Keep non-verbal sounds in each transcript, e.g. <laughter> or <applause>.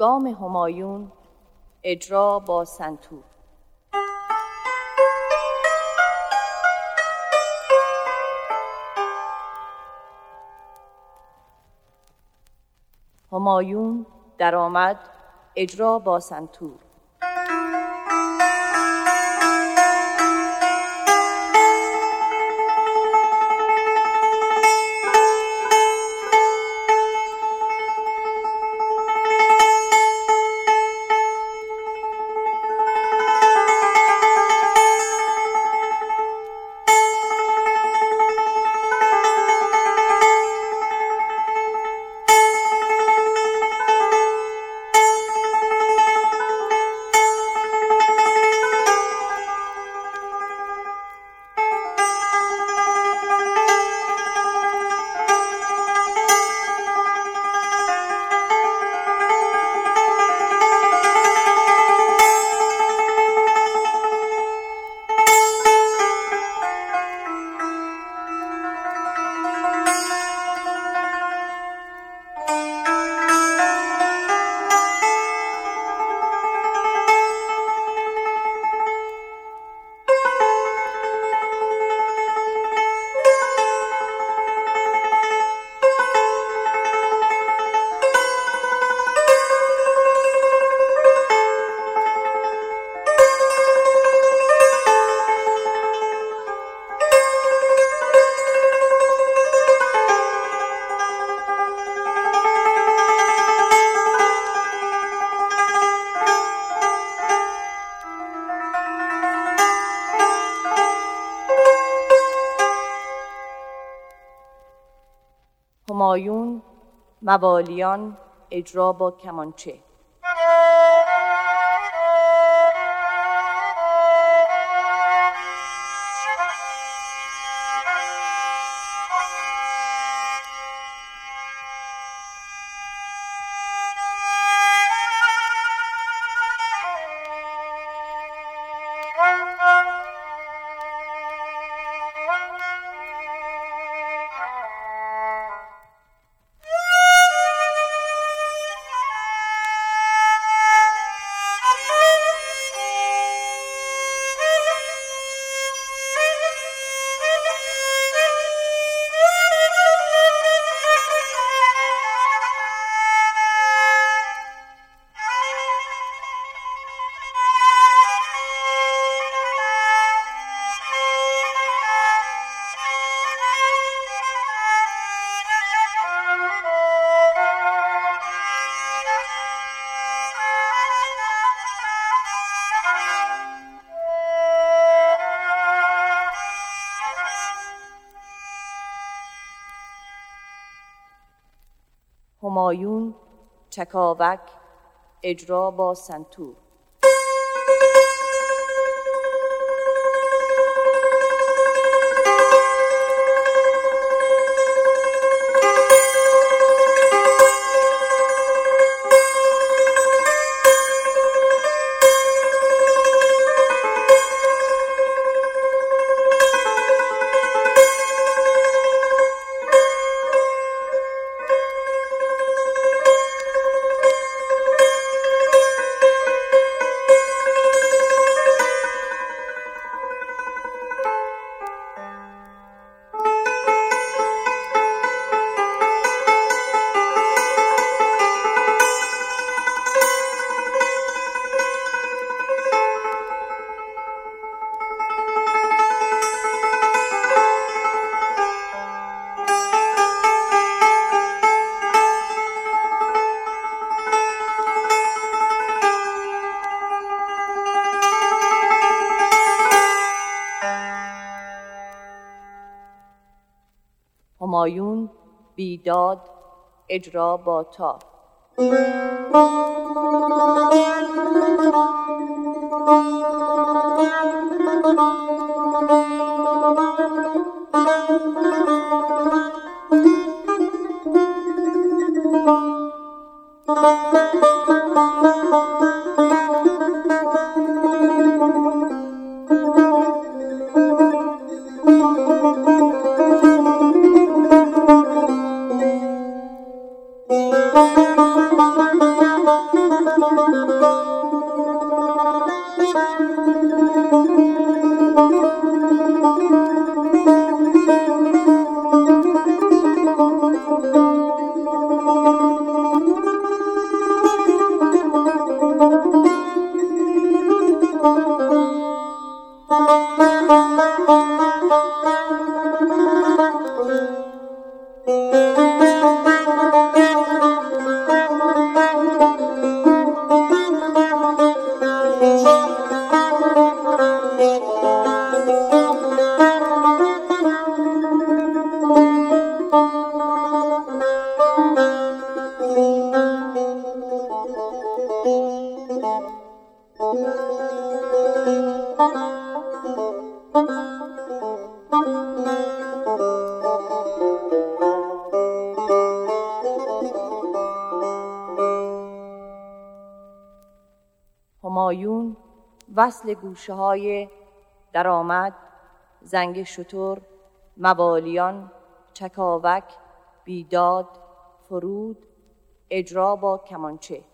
گام همایون اجرا با سنتور. همایون درآمد اجرا با سنتور. همایون موالیان اجرا با کمانچه. همایون چکاوک اجرا با سنتور. بیداد اجرا با تار <laughs> وصل گوشه های درآمد زنگ شتر موالیان چکاوک بیداد فرود اجرا با کمانچه.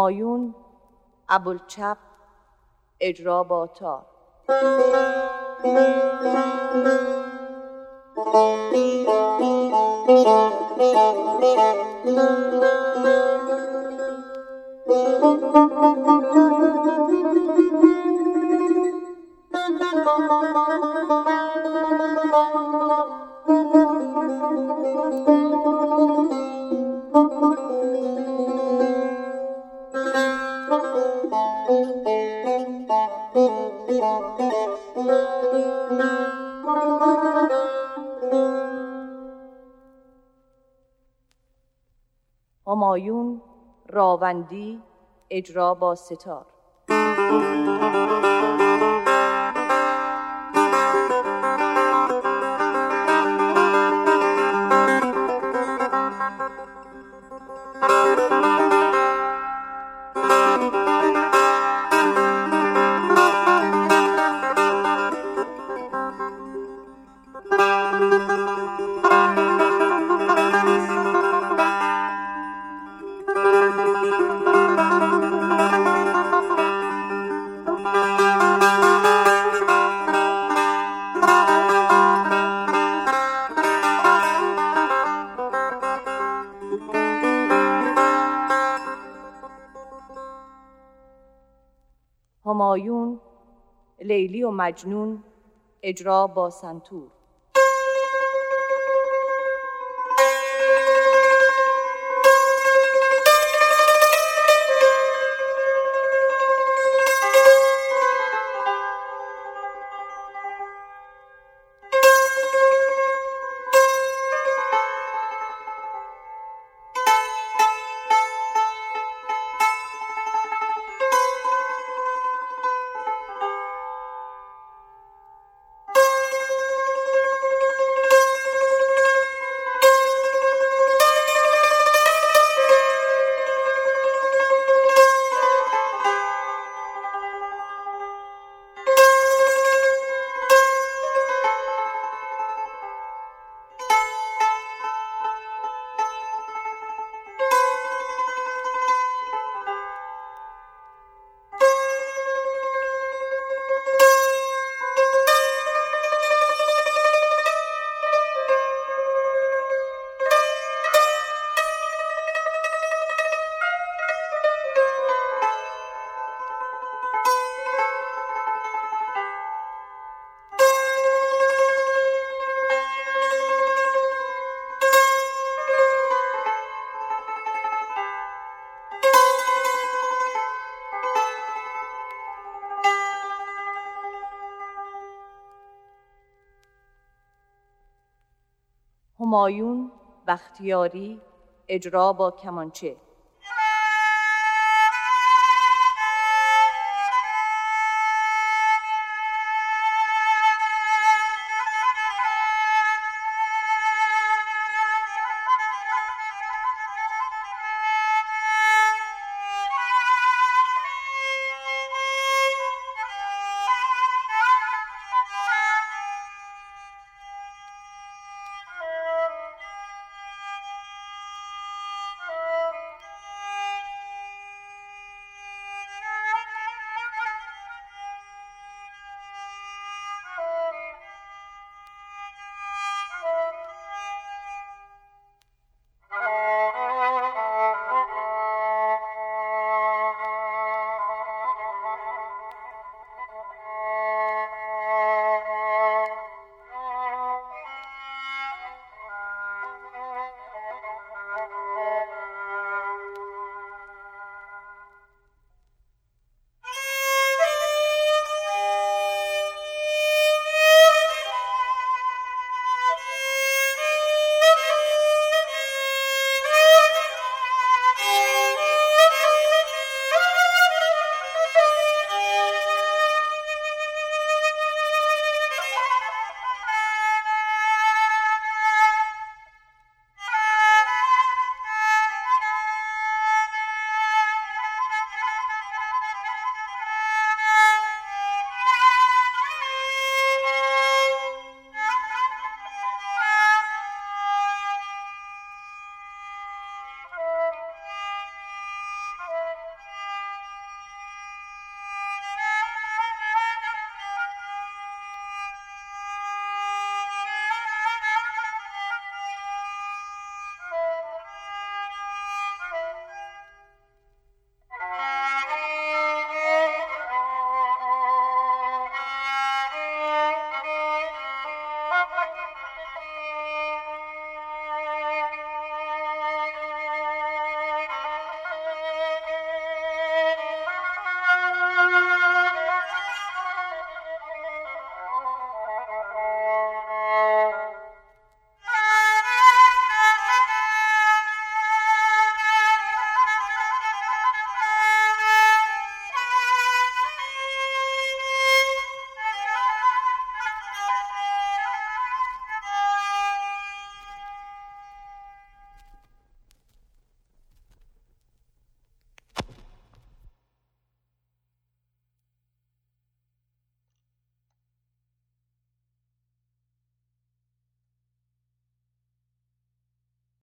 همایون ابوالچپ اجرا با تار <laughs> راوندی اجرا با ستار. لیلی و مجنون اجرا با سنتور. همایون بختیاری اجرا با کمانچه.